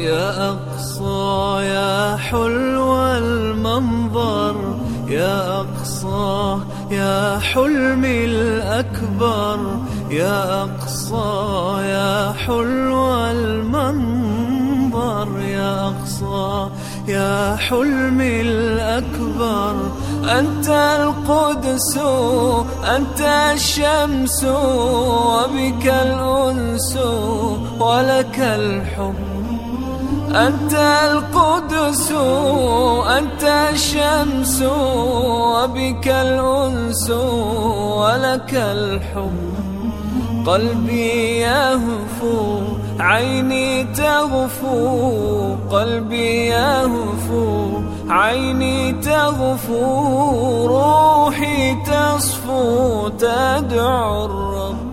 يا أقصى يا حلو المنظر يا أقصى يا حلمي الأكبر يا أقصى يا حلو المنظر يا أقصى يا حلمي الأكبر. أنت القدس أنت الشمس وبك الأنس ولك الحب. أنت القدس أنت الشمس وبك الأنس ولك الحب قلبي يهفو عيني تغفو. قلبي يهفو عيني تغفو. روحي تصفو تدعو الرب.